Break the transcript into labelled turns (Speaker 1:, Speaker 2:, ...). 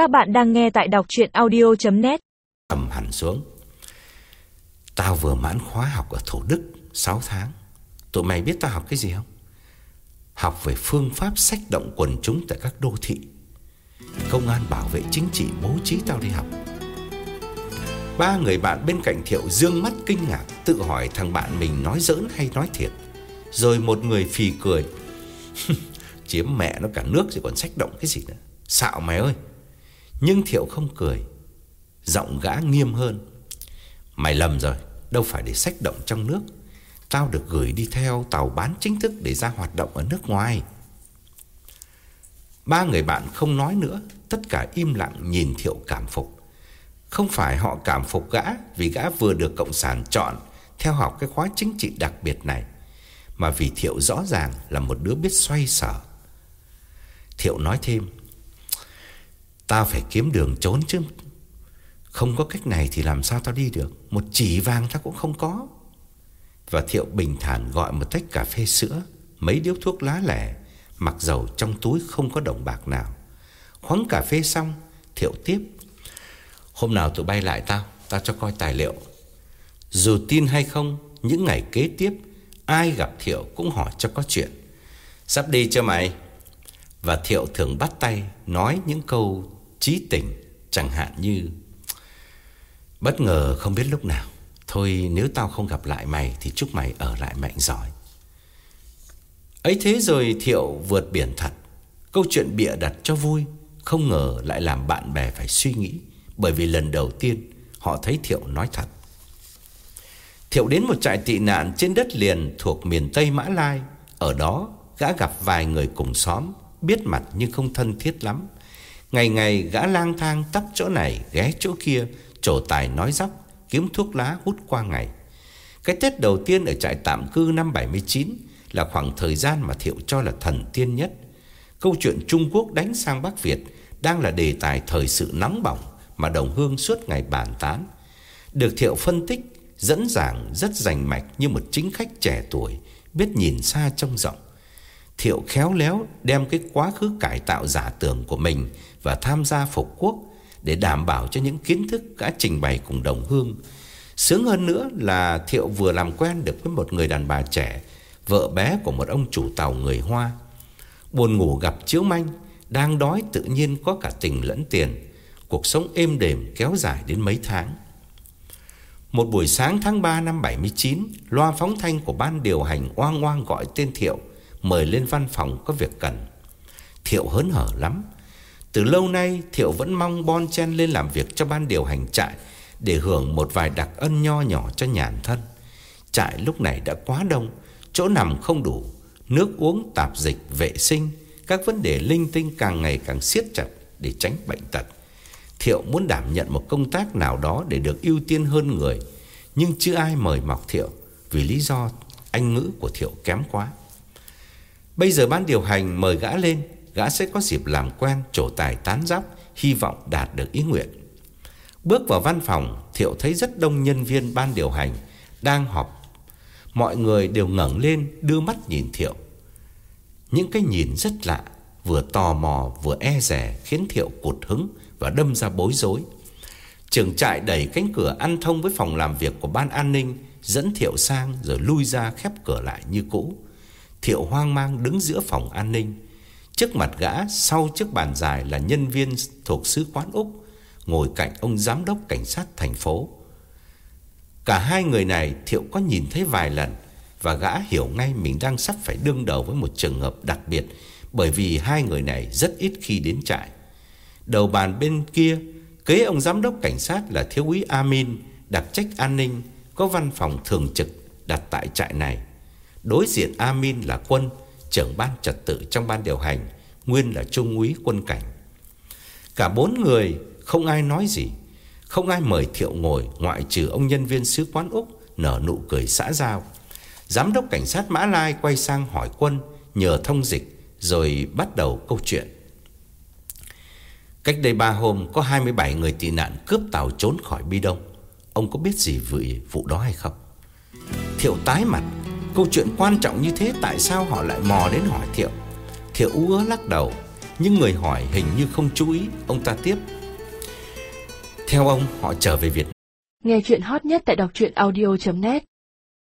Speaker 1: Các bạn đang nghe tại đọc chuyện audio.net
Speaker 2: Cầm hẳn xuống. Tao vừa mãn khóa học ở Thủ Đức 6 tháng. Tụi mày biết tao học cái gì không? Học về phương pháp sách động quần chúng tại các đô thị. Công an bảo vệ chính trị bố trí tao đi học. Ba người bạn bên cạnh Thiệu dương mắt kinh ngạc, Tự hỏi thằng bạn mình nói giỡn hay nói thiệt. Rồi một người phì cười. Chiếm mẹ nó cả nước rồi còn sách động cái gì nữa? Xạo mày ơi! Nhưng Thiệu không cười. Giọng gã nghiêm hơn. Mày lầm rồi, Đâu phải để sách động trong nước. Tao được gửi đi theo tàu bán chính thức Để ra hoạt động ở nước ngoài. Ba người bạn không nói nữa, Tất cả im lặng nhìn Thiệu cảm phục. Không phải họ cảm phục gã Vì gã vừa được Cộng sản chọn Theo học cái khóa chính trị đặc biệt này, Mà vì Thiệu rõ ràng Là một đứa biết xoay sở. Thiệu nói thêm Tao phải kiếm đường trốn chứ. Không có cách này thì làm sao tao đi được? Một chỉ vàng tao cũng không có. Và Thiệu bình thản gọi một tách cà phê sữa, Mấy điếu thuốc lá lẻ, Mặc dầu trong túi không có đồng bạc nào. Khoáng cà phê xong, Thiệu tiếp, Hôm nào tụi bay lại tao Tao cho coi tài liệu. Dù tin hay không, Những ngày kế tiếp, Ai gặp Thiệu cũng hỏi cho có chuyện. Sắp đi chưa mày? Và Thiệu thường bắt tay Nói những câu trí tình, Chẳng hạn như, Bất ngờ không biết lúc nào, Thôi nếu tao không gặp lại mày Thì chúc mày ở lại mạnh giỏi. Ấy thế rồi Thiệu vượt biển thật. Câu chuyện bịa đặt cho vui, Không ngờ lại làm bạn bè phải suy nghĩ, Bởi vì lần đầu tiên Họ thấy Thiệu nói thật. Thiệu đến một trại tị nạn Trên đất liền thuộc miền Tây Mã Lai. Ở đó gã gặp vài người cùng xóm, Biết mặt nhưng không thân thiết lắm. Ngày ngày gã lang thang tắp chỗ này, ghé chỗ kia, Trổ tài nói dóc, Kiếm thuốc lá hút qua ngày. Cái Tết đầu tiên ở trại tạm cư năm 79 Là khoảng thời gian mà Thiệu cho là thần tiên nhất. Câu chuyện Trung Quốc đánh sang Bắc Việt Đang là đề tài thời sự nóng bỏng Mà Đồng Hương suốt ngày bàn tán. Được Thiệu phân tích, Dẫn giảng rất rành mạch Như một chính khách trẻ tuổi, Biết nhìn xa trông rộng. Thiệu khéo léo đem cái quá khứ cải tạo giả tưởng của mình và tham gia phục quốc để đảm bảo cho những kiến thức đã trình bày cùng đồng hương. Sướng hơn nữa là Thiệu vừa làm quen được với một người đàn bà trẻ, vợ bé của một ông chủ tàu người Hoa. Buồn ngủ gặp chiếu manh, đang đói tự nhiên có cả tình lẫn tiền. Cuộc sống êm đềm kéo dài đến mấy tháng. Một buổi sáng tháng 3 năm 79, loa phóng thanh của ban điều hành oang oang gọi tên Thiệu, mời lên văn phòng có việc cần. Thiệu hớn hở lắm, từ lâu nay Thiệu vẫn mong bon chen lên làm việc cho ban điều hành trại Để hưởng một vài đặc ân nho nhỏ cho nhàn thân. Trại lúc này đã quá đông Chỗ nằm không đủ Nước uống tạp dịch vệ sinh Các vấn đề linh tinh càng ngày càng siết chặt Để tránh bệnh tật. Thiệu muốn đảm nhận một công tác nào đó Để được ưu tiên hơn người Nhưng chưa ai mời mọc Thiệu Vì lý do anh ngữ của Thiệu kém quá. Bây giờ ban điều hành mời gã lên gã sẽ có dịp làm quen, trổ tài tán giáp, hy vọng đạt được ý nguyện. Bước vào văn phòng, Thiệu thấy rất đông nhân viên ban điều hành đang họp. Mọi người đều ngẩng lên đưa mắt nhìn Thiệu. Những cái nhìn rất lạ, vừa tò mò vừa e dè khiến Thiệu cụt hứng và đâm ra bối rối. Trường trại đẩy cánh cửa ăn thông với phòng làm việc của ban an ninh, dẫn Thiệu sang rồi lui ra khép cửa lại như cũ. Thiệu hoang mang đứng giữa phòng an ninh. Trước mặt gã, sau chiếc bàn dài là nhân viên thuộc sứ quán Úc, Ngồi cạnh ông giám đốc cảnh sát thành phố. Cả hai người này, Thiệu có nhìn thấy vài lần Và gã hiểu ngay mình đang sắp phải đương đầu với một trường hợp đặc biệt Bởi vì hai người này rất ít khi đến trại. Đầu bàn bên kia, Kế ông giám đốc cảnh sát là thiếu úy Amin, Đặc trách an ninh, Có văn phòng thường trực đặt tại trại này. Đối diện Amin là quân trưởng ban trật tự trong ban điều hành, nguyên là trung úy quân cảnh. Cả bốn người không ai nói gì, không ai mời Thiệu ngồi ngoại trừ ông nhân viên sứ quán Úc nở nụ cười xã giao. Giám đốc cảnh sát Mã Lai quay sang hỏi quân nhờ thông dịch rồi bắt đầu câu chuyện. Cách đây ba hôm có 27 người tị nạn cướp tàu trốn khỏi Bi Đông. Ông có biết gì về vụ đó hay không? Thiệu tái mặt Câu chuyện quan trọng như thế tại sao họ lại mò đến hỏi Thiệu? Thiệu ú lắc đầu, Nhưng người hỏi hình như không chú ý. Ông ta tiếp. Theo ông, họ trở về Việt Nam.
Speaker 3: Nghe chuyện hot nhất tại đọc truyện audio.net